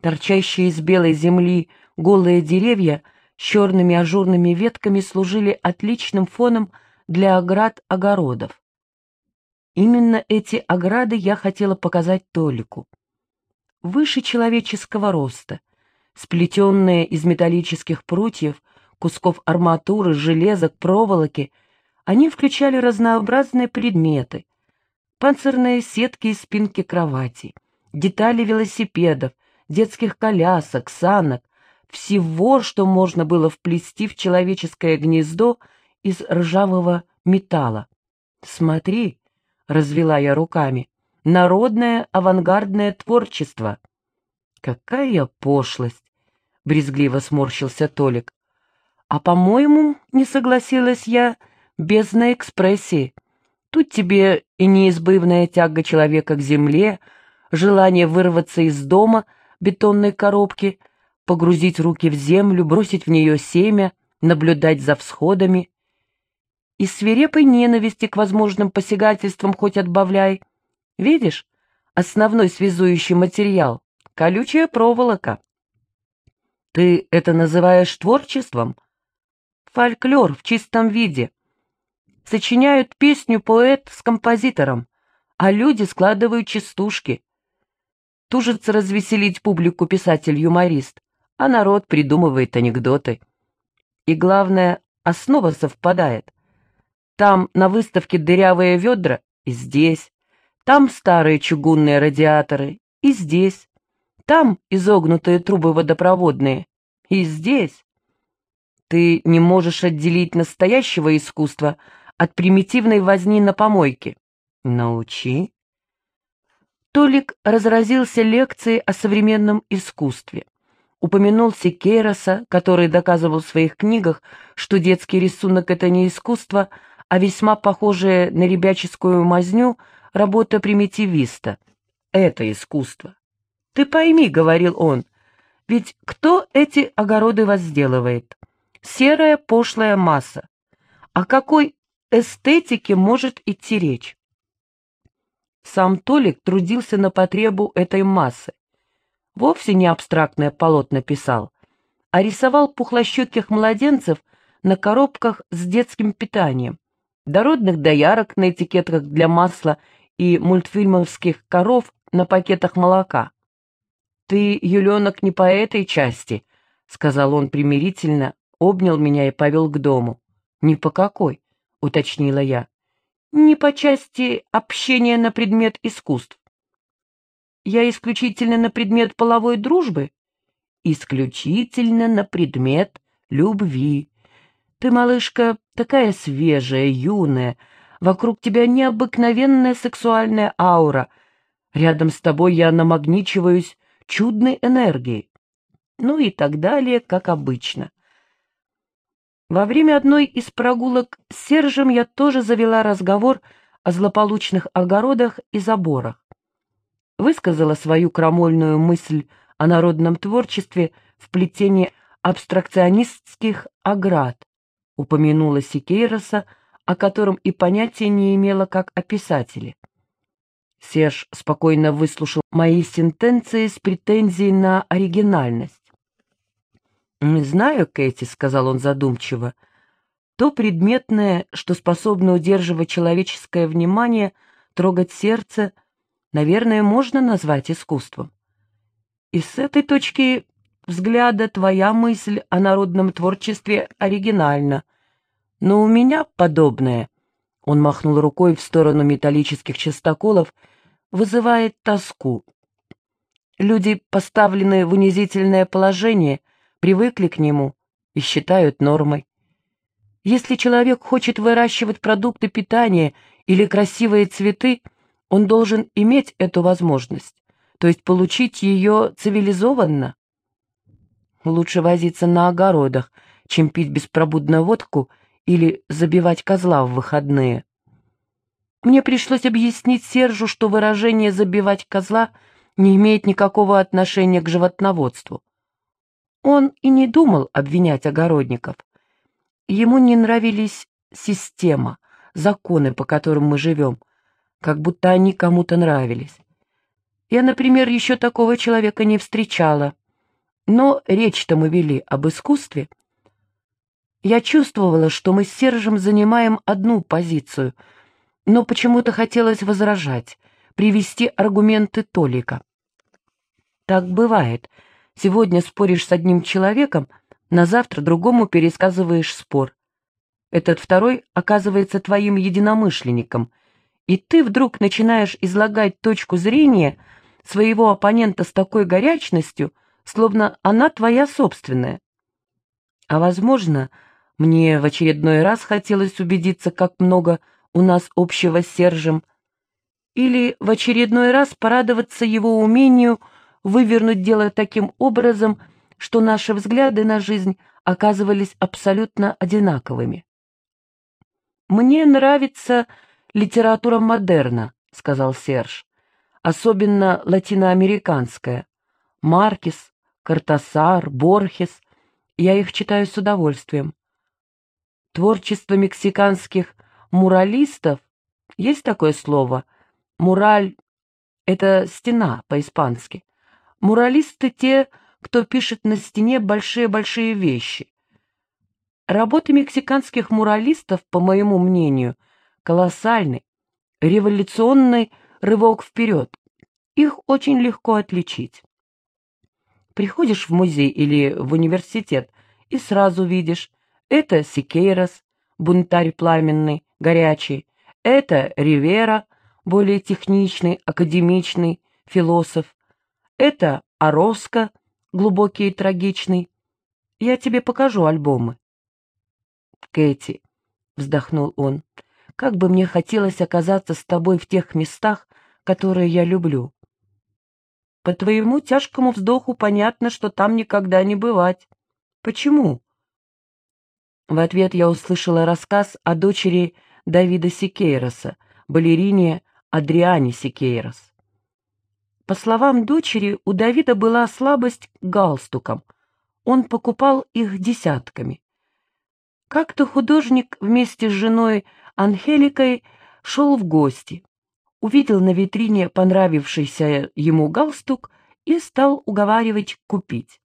Торчащие из белой земли голые деревья с черными ажурными ветками служили отличным фоном для оград огородов. Именно эти ограды я хотела показать Толику. Выше человеческого роста, сплетенные из металлических прутьев, кусков арматуры, железок, проволоки, они включали разнообразные предметы, панцирные сетки и спинки кровати, детали велосипедов, детских колясок, санок, всего, что можно было вплести в человеческое гнездо из ржавого металла. «Смотри», — развела я руками, — «народное авангардное творчество». «Какая пошлость!» — брезгливо сморщился Толик. «А, по-моему, не согласилась я, без на экспрессии. Тут тебе и неизбывная тяга человека к земле, желание вырваться из дома, бетонной коробки, погрузить руки в землю, бросить в нее семя, наблюдать за всходами. И свирепой ненависти к возможным посягательствам хоть отбавляй. Видишь, основной связующий материал — колючая проволока. Ты это называешь творчеством? Фольклор в чистом виде. Сочиняют песню поэт с композитором, а люди складывают частушки. Тужится развеселить публику писатель-юморист, а народ придумывает анекдоты. И главное, основа совпадает. Там на выставке дырявые ведра и здесь, там старые чугунные радиаторы и здесь, там изогнутые трубы водопроводные и здесь. Ты не можешь отделить настоящего искусства от примитивной возни на помойке. Научи. Толик разразился лекцией о современном искусстве. Упомянул Секейроса, который доказывал в своих книгах, что детский рисунок — это не искусство, а весьма похожее на ребяческую мазню работа примитивиста. Это искусство. «Ты пойми», — говорил он, — «ведь кто эти огороды возделывает? серая пошлая масса. О какой эстетике может идти речь? Сам Толик трудился на потребу этой массы. Вовсе не абстрактное полотно писал, а рисовал пухлощеких младенцев на коробках с детским питанием, дородных доярок на этикетках для масла и мультфильмовских коров на пакетах молока. «Ты, Юленок, не по этой части», — сказал он примирительно, обнял меня и повел к дому. «Ни по какой», — уточнила я. «Не по части общения на предмет искусств». «Я исключительно на предмет половой дружбы?» «Исключительно на предмет любви. Ты, малышка, такая свежая, юная, вокруг тебя необыкновенная сексуальная аура. Рядом с тобой я намагничиваюсь чудной энергией». Ну и так далее, как обычно. Во время одной из прогулок с Сержем я тоже завела разговор о злополучных огородах и заборах. Высказала свою крамольную мысль о народном творчестве в плетении абстракционистских оград, упомянула Сикейроса, о котором и понятия не имела как о писателе. Серж спокойно выслушал мои сентенции с претензией на оригинальность. «Не знаю, Кэти», — сказал он задумчиво, — «то предметное, что способно удерживать человеческое внимание, трогать сердце, наверное, можно назвать искусством. И с этой точки взгляда твоя мысль о народном творчестве оригинальна. Но у меня подобное, — он махнул рукой в сторону металлических частоколов, — вызывает тоску. Люди, поставленные в унизительное положение, привыкли к нему и считают нормой. Если человек хочет выращивать продукты питания или красивые цветы, он должен иметь эту возможность, то есть получить ее цивилизованно. Лучше возиться на огородах, чем пить беспробудно водку или забивать козла в выходные. Мне пришлось объяснить Сержу, что выражение «забивать козла» не имеет никакого отношения к животноводству. Он и не думал обвинять огородников. Ему не нравились система, законы, по которым мы живем, как будто они кому-то нравились. Я, например, еще такого человека не встречала. Но речь-то мы вели об искусстве. Я чувствовала, что мы с Сержем занимаем одну позицию, но почему-то хотелось возражать, привести аргументы Толика. Так бывает. Сегодня споришь с одним человеком, на завтра другому пересказываешь спор. Этот второй оказывается твоим единомышленником, и ты вдруг начинаешь излагать точку зрения своего оппонента с такой горячностью, словно она твоя собственная. А, возможно, мне в очередной раз хотелось убедиться, как много у нас общего с Сержем, или в очередной раз порадоваться его умению вывернуть дело таким образом, что наши взгляды на жизнь оказывались абсолютно одинаковыми. «Мне нравится литература модерна», — сказал Серж, — «особенно латиноамериканская. Маркес, Картасар, Борхес. Я их читаю с удовольствием. Творчество мексиканских муралистов, есть такое слово? Мураль — это стена по-испански. Муралисты — те, кто пишет на стене большие-большие вещи. Работы мексиканских муралистов, по моему мнению, колоссальны, революционный рывок вперед. Их очень легко отличить. Приходишь в музей или в университет и сразу видишь, это Сикейрос, бунтарь пламенный, горячий, это Ривера, более техничный, академичный, философ, это Ороско, глубокий и трагичный. Я тебе покажу альбомы. Кэти, вздохнул он, как бы мне хотелось оказаться с тобой в тех местах, которые я люблю. По твоему тяжкому вздоху понятно, что там никогда не бывать. Почему? В ответ я услышала рассказ о дочери Давида Сикейроса, балерине Адриане Сикейрос. По словам дочери, у Давида была слабость к галстукам. Он покупал их десятками. Как-то художник вместе с женой Анхеликой шел в гости увидел на витрине понравившийся ему галстук и стал уговаривать купить.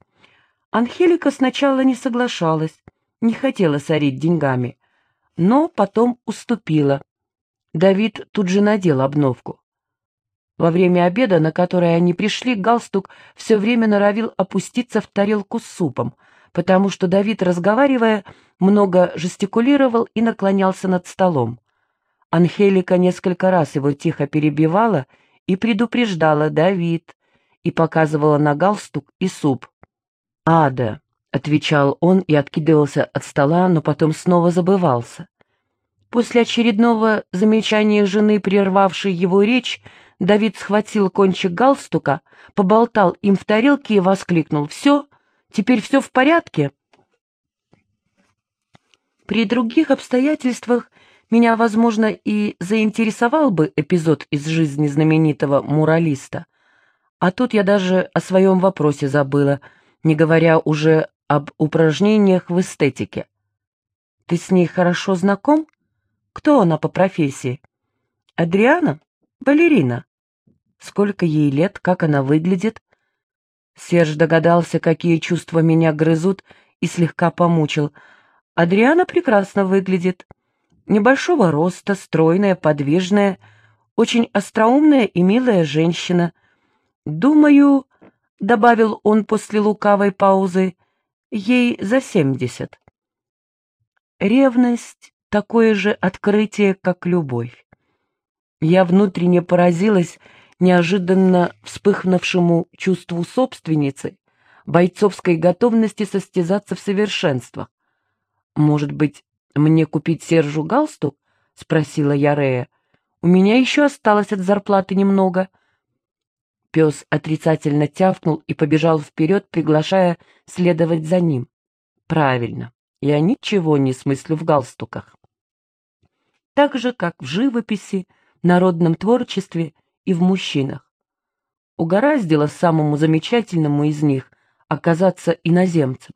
Анхелика сначала не соглашалась, не хотела сорить деньгами, но потом уступила. Давид тут же надел обновку. Во время обеда, на который они пришли, галстук все время норовил опуститься в тарелку с супом, потому что Давид, разговаривая, много жестикулировал и наклонялся над столом. Анхелика несколько раз его тихо перебивала и предупреждала «Давид» и показывала на галстук и суп. «Ада», — отвечал он и откидывался от стола, но потом снова забывался. После очередного замечания жены, прервавшей его речь, Давид схватил кончик галстука, поболтал им в тарелке и воскликнул «Все? Теперь все в порядке?» При других обстоятельствах меня, возможно, и заинтересовал бы эпизод из жизни знаменитого муралиста. А тут я даже о своем вопросе забыла, не говоря уже об упражнениях в эстетике. Ты с ней хорошо знаком? Кто она по профессии? Адриана? Балерина. Сколько ей лет, как она выглядит? Серж догадался, какие чувства меня грызут, и слегка помучил. Адриана прекрасно выглядит небольшого роста, стройная, подвижная, очень остроумная и милая женщина. Думаю, — добавил он после лукавой паузы, — ей за семьдесят. Ревность — такое же открытие, как любовь. Я внутренне поразилась неожиданно вспыхнувшему чувству собственницы, бойцовской готовности состязаться в совершенствах. Может быть, «Мне купить Сержу галстук?» — спросила я Рея. «У меня еще осталось от зарплаты немного». Пес отрицательно тявкнул и побежал вперед, приглашая следовать за ним. «Правильно, я ничего не смыслю в галстуках». Так же, как в живописи, народном творчестве и в мужчинах. Угораздило самому замечательному из них оказаться иноземцем.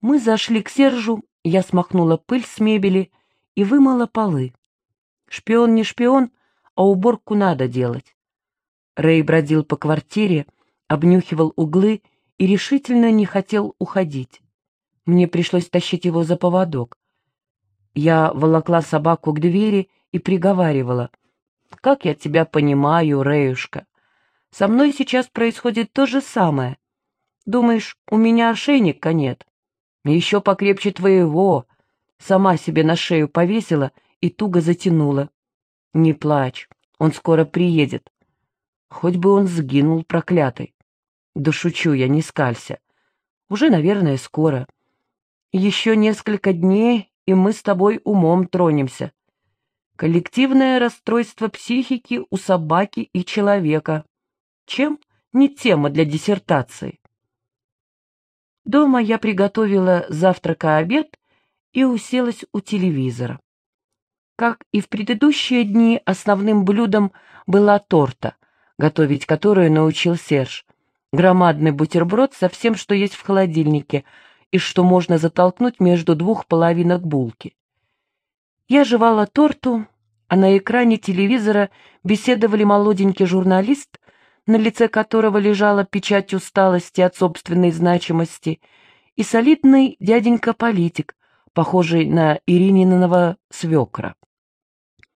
Мы зашли к Сержу я смахнула пыль с мебели и вымыла полы. Шпион не шпион, а уборку надо делать. Рэй бродил по квартире, обнюхивал углы и решительно не хотел уходить. Мне пришлось тащить его за поводок. Я волокла собаку к двери и приговаривала. «Как я тебя понимаю, Рэюшка. Со мной сейчас происходит то же самое. Думаешь, у меня ошейника нет? Еще покрепче твоего. Сама себе на шею повесила и туго затянула. Не плачь, он скоро приедет. Хоть бы он сгинул, проклятый. Да шучу я, не скалься. Уже, наверное, скоро. Еще несколько дней, и мы с тобой умом тронемся. Коллективное расстройство психики у собаки и человека. Чем не тема для диссертации? Дома я приготовила завтрак-обед и уселась у телевизора. Как и в предыдущие дни, основным блюдом была торта, готовить которую научил Серж. Громадный бутерброд со всем, что есть в холодильнике, и что можно затолкнуть между двух половинок булки. Я жевала торту, а на экране телевизора беседовали молоденький журналист, на лице которого лежала печать усталости от собственной значимости, и солидный дяденька-политик, похожий на Ирининого свекра.